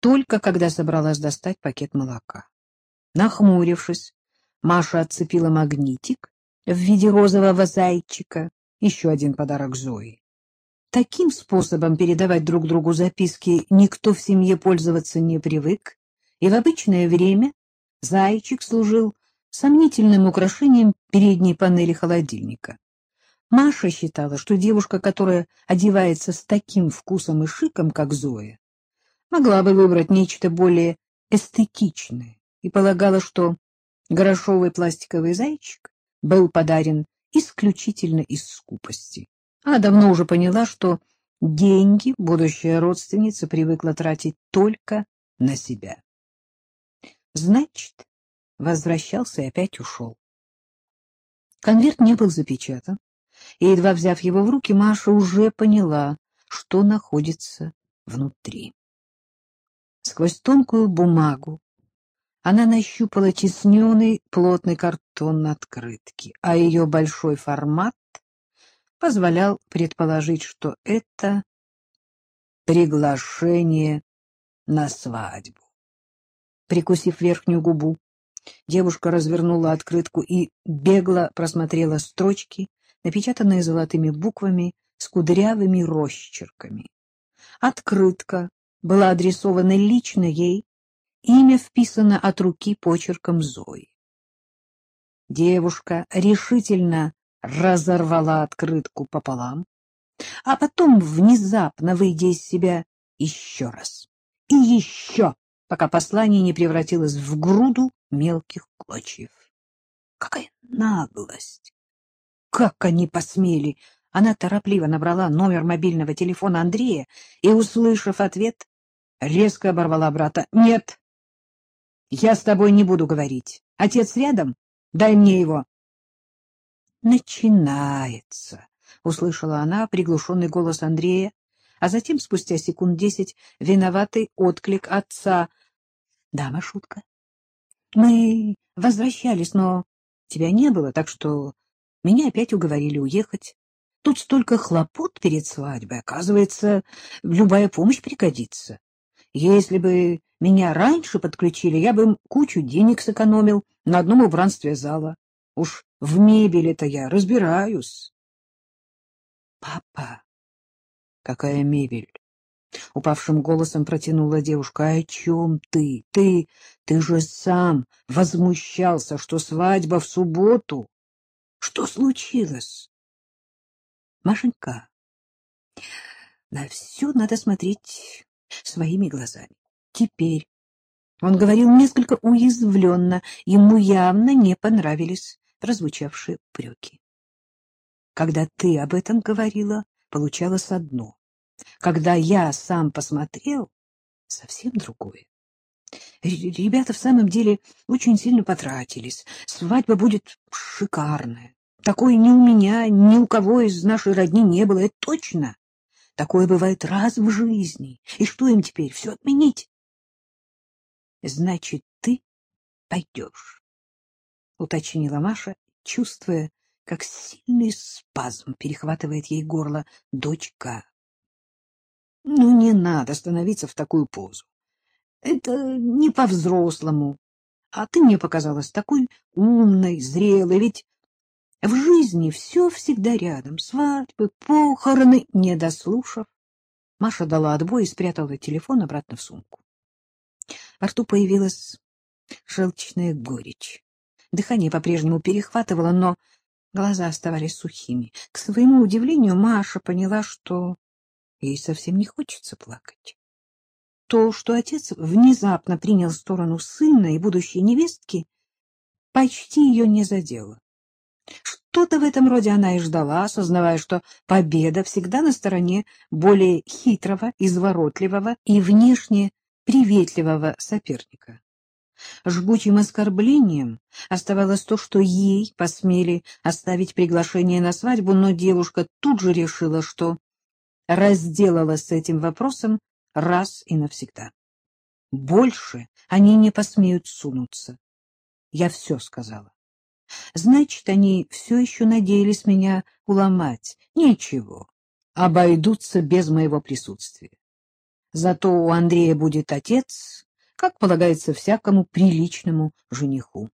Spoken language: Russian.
только когда собралась достать пакет молока. Нахмурившись, Маша отцепила магнитик в виде розового зайчика, еще один подарок Зои. Таким способом передавать друг другу записки никто в семье пользоваться не привык, и в обычное время зайчик служил сомнительным украшением передней панели холодильника. Маша считала, что девушка, которая одевается с таким вкусом и шиком, как Зоя, могла бы выбрать нечто более эстетичное, и полагала, что горошовый пластиковый зайчик был подарен исключительно из скупости. Она давно уже поняла, что деньги будущая родственница привыкла тратить только на себя. Значит, возвращался и опять ушел. Конверт не был запечатан, и, едва взяв его в руки, Маша уже поняла, что находится внутри. Сквозь тонкую бумагу она нащупала тесненный плотный картон на открытке, а ее большой формат позволял предположить, что это приглашение на свадьбу. Прикусив верхнюю губу, девушка развернула открытку и бегло просмотрела строчки, напечатанные золотыми буквами с кудрявыми росчерками. Открытка была адресована лично ей, имя вписано от руки почерком Зои. Девушка решительно разорвала открытку пополам, а потом, внезапно выйдя из себя, еще раз и еще, пока послание не превратилось в груду мелких клочьев. Какая наглость! Как они посмели! Она торопливо набрала номер мобильного телефона Андрея и, услышав ответ, резко оборвала брата. — Нет, я с тобой не буду говорить. Отец рядом? Дай мне его. Начинается, услышала она приглушенный голос Андрея, а затем спустя секунд десять виноватый отклик отца. Да, Машутка. Мы возвращались, но тебя не было, так что меня опять уговорили уехать. Тут столько хлопот перед свадьбой, оказывается, любая помощь пригодится. Если бы меня раньше подключили, я бы кучу денег сэкономил на одном убранстве зала. Уж в мебели-то я разбираюсь. — Папа, какая мебель? — упавшим голосом протянула девушка. — О чем ты? Ты, ты же сам возмущался, что свадьба в субботу. Что случилось? — Машенька, на все надо смотреть своими глазами. Теперь он говорил несколько уязвленно, ему явно не понравились прозвучавшие упреки. Когда ты об этом говорила, получалось одно. Когда я сам посмотрел, совсем другое. Ребята в самом деле очень сильно потратились. Свадьба будет шикарная. Такой ни у меня, ни у кого из нашей родни не было, это точно. Такое бывает раз в жизни. И что им теперь, все отменить? — Значит, ты пойдешь, — уточнила Маша, чувствуя, как сильный спазм перехватывает ей горло. — Дочка, ну не надо становиться в такую позу. Это не по-взрослому. А ты мне показалась такой умной, зрелой, ведь в жизни все всегда рядом. Свадьбы, похороны. Не дослушав, Маша дала отбой и спрятала телефон обратно в сумку. Во рту появилась желчная горечь. Дыхание по-прежнему перехватывало, но глаза оставались сухими. К своему удивлению Маша поняла, что ей совсем не хочется плакать. То, что отец внезапно принял сторону сына и будущей невестки, почти ее не задело. Что-то в этом роде она и ждала, осознавая, что победа всегда на стороне более хитрого, изворотливого и внешне приветливого соперника. Жгучим оскорблением оставалось то, что ей посмели оставить приглашение на свадьбу, но девушка тут же решила, что разделалась с этим вопросом раз и навсегда. Больше они не посмеют сунуться. Я все сказала. Значит, они все еще надеялись меня уломать. Ничего, обойдутся без моего присутствия. Зато у Андрея будет отец, как полагается всякому приличному жениху.